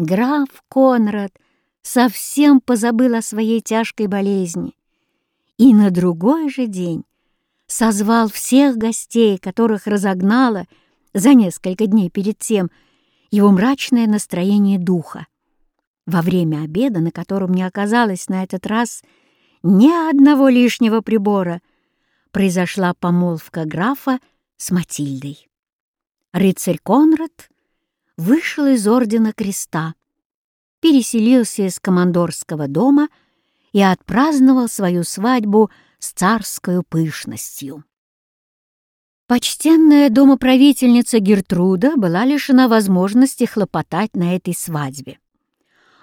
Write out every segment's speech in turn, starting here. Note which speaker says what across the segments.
Speaker 1: Граф Конрад совсем позабыл о своей тяжкой болезни и на другой же день созвал всех гостей, которых разогнало за несколько дней перед тем его мрачное настроение духа. Во время обеда, на котором не оказалось на этот раз ни одного лишнего прибора, произошла помолвка графа с Матильдой. Рыцарь Конрад вышел из Ордена Креста, переселился из командорского дома и отпраздновал свою свадьбу с царской пышностью. Почтенная домоправительница Гертруда была лишена возможности хлопотать на этой свадьбе.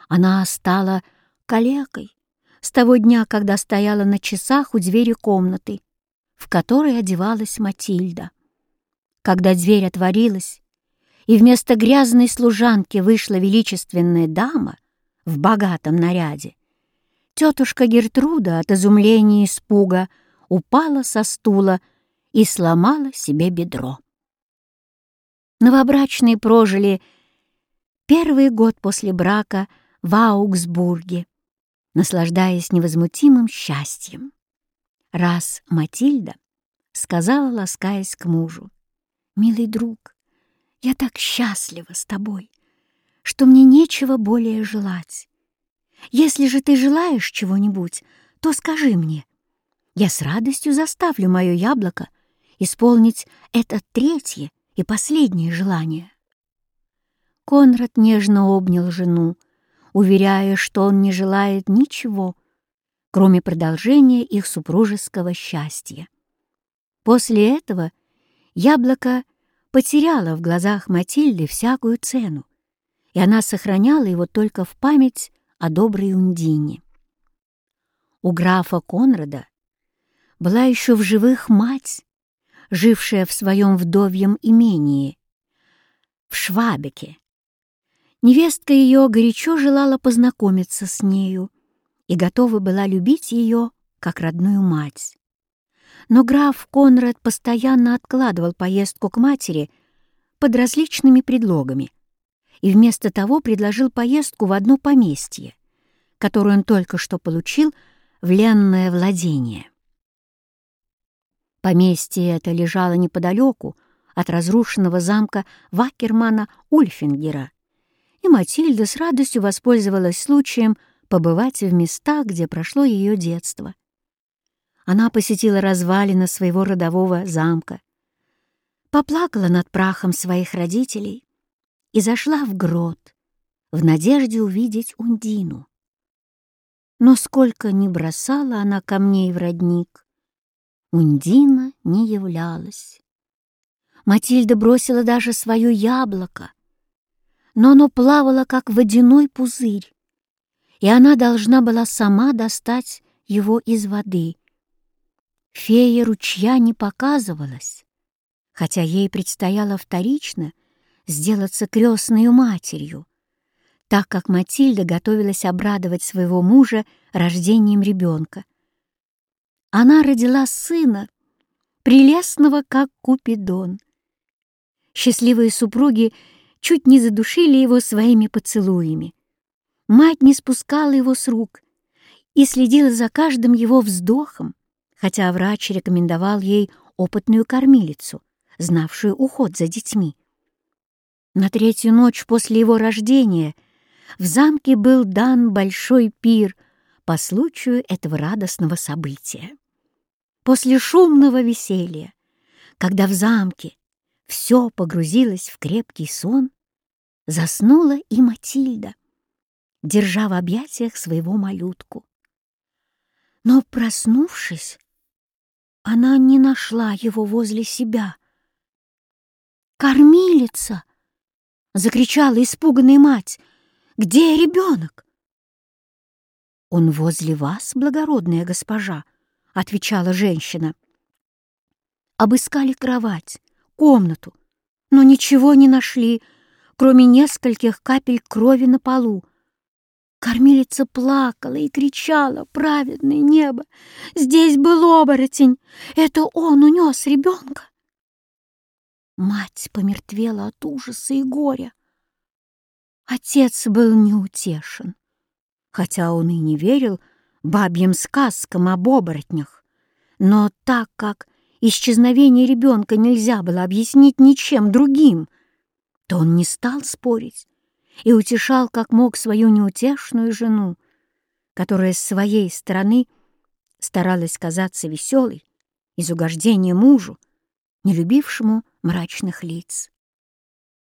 Speaker 1: Она стала калекой с того дня, когда стояла на часах у двери комнаты, в которой одевалась Матильда. Когда дверь отворилась, и вместо грязной служанки вышла величественная дама в богатом наряде. Тетушка Гертруда от изумления и испуга упала со стула и сломала себе бедро. Новобрачные прожили первый год после брака в Аугсбурге, наслаждаясь невозмутимым счастьем. Раз Матильда сказала, ласкаясь к мужу, «Милый друг, я так счастлива с тобой, что мне нечего более желать. Если же ты желаешь чего-нибудь, то скажи мне. Я с радостью заставлю мое яблоко исполнить это третье и последнее желание. Конрад нежно обнял жену, уверяя, что он не желает ничего, кроме продолжения их супружеского счастья. После этого яблоко потеряла в глазах Матильды всякую цену, и она сохраняла его только в память о доброй Ундине. У графа Конрада была еще в живых мать, жившая в своем вдовьем имении, в Швабеке. Невестка ее горячо желала познакомиться с нею и готова была любить ее, как родную мать. Но граф Конрад постоянно откладывал поездку к матери под различными предлогами и вместо того предложил поездку в одно поместье, которое он только что получил в ленное владение. Поместье это лежало неподалеку от разрушенного замка Вакермана Ульфингера, и Матильда с радостью воспользовалась случаем побывать в местах, где прошло ее детство — она посетила развалины своего родового замка, поплакала над прахом своих родителей и зашла в грот в надежде увидеть Ундину. Но сколько ни бросала она камней в родник, Ундина не являлась. Матильда бросила даже свое яблоко, но оно плавало, как водяной пузырь, и она должна была сама достать его из воды — Фея ручья не показывалась, хотя ей предстояло вторично сделаться крестной матерью, так как Матильда готовилась обрадовать своего мужа рождением ребенка. Она родила сына, прелестного, как Купидон. Счастливые супруги чуть не задушили его своими поцелуями. Мать не спускала его с рук и следила за каждым его вздохом, хотя врач рекомендовал ей опытную кормилицу, знавшую уход за детьми. На третью ночь после его рождения в замке был дан большой пир по случаю этого радостного события. После шумного веселья, когда в замке все погрузилось в крепкий сон, заснула и Матильда, держа в объятиях своего малютку. Но, проснувшись, она не нашла его возле себя. «Кормилица!» — закричала испуганная мать. «Где ребенок?» «Он возле вас, благородная госпожа», — отвечала женщина. Обыскали кровать, комнату, но ничего не нашли, кроме нескольких капель крови на полу. Кормилица плакала и кричала, праведное небо, здесь был оборотень, это он унес ребенка. Мать помертвела от ужаса и горя. Отец был неутешен, хотя он и не верил бабьим сказкам об оборотнях. Но так как исчезновение ребенка нельзя было объяснить ничем другим, то он не стал спорить и утешал как мог свою неутешную жену, которая с своей стороны старалась казаться веселой из угождения мужу, не любившему мрачных лиц.